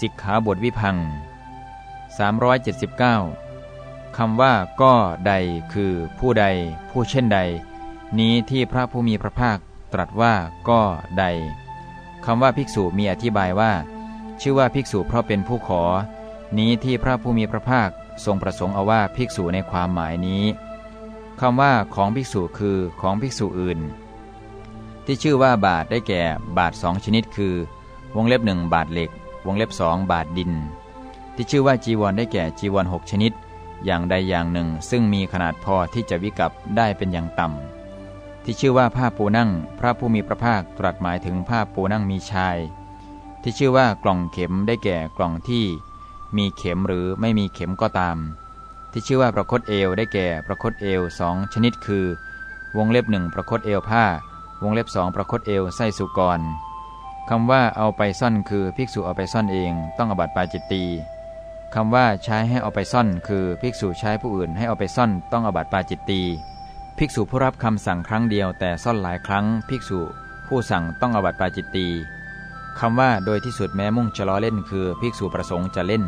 สิกขาบทวิพัง379คำว่าก็ใดคือผู้ใด ผู้เช่นใด นี้ที่พระผู้มีพระภาคตรัสว่าก็ใดคำว่าภิกษุมีอธิบายว่า ชื่อว่าภิกษุเพราะเป็นผู้ขอ นี้ที่พระผู้มีพระภาคทรงประสงค์เอาว่าภิกษุในความหมายนี้คำว่าของภิกษุคือของภิกษุอื่น ที่ชื่อว่าบาทได้แก่บาทสองชนิดคือ วงเล็บหนึ่งบาทเหล็ก วงเล็บสองบาทดิน ที่ชื่อว่าจีวรได้แก่จีวรหกชนิด อย่างใดอย่างหนึ่ง ซึ่งมีขนาดพอที่จะวิกับได้เป็นอย่างต่ำที่ชื่อว่าผ้าปูนั่ง พระผู้มีพระภาคตรัสหมายถึงผ้าปูนั่งมีชาย ที่ชื่อว่ากล่องเข็มได้แก่กล่องที่ มีเข็มหรือไม่มีเข็มก็ตาม ที่ชื่อว่าประคตเอวได้แก่ประคตเอวสองชนิดคือ วงเล็บหนึ่งประคตเอวผ้าวงเล็บสองประคตเอวไส้สุกร คำว่าเอาไปซ่อนคือภิกษุเอาไปซ่อนเองต้องอบัติปาจิตตีคำว่าใช้ให้เอาไปซ่อน คือภิกษุใช้ผู้อื่นให้เอาไปซ่อนต้องอบัติปาจิตตีภิกษุผู้รับคำสั่งครั้งเดียวแต่ซ่อนหลายครั้ง ภิกษุผู้สั่งต้องอบัติปาจิตตีคำว่าโดยที่สุดแม้มุ่งจะล้อเล่นคือภิกษุประสงค์จะเล่น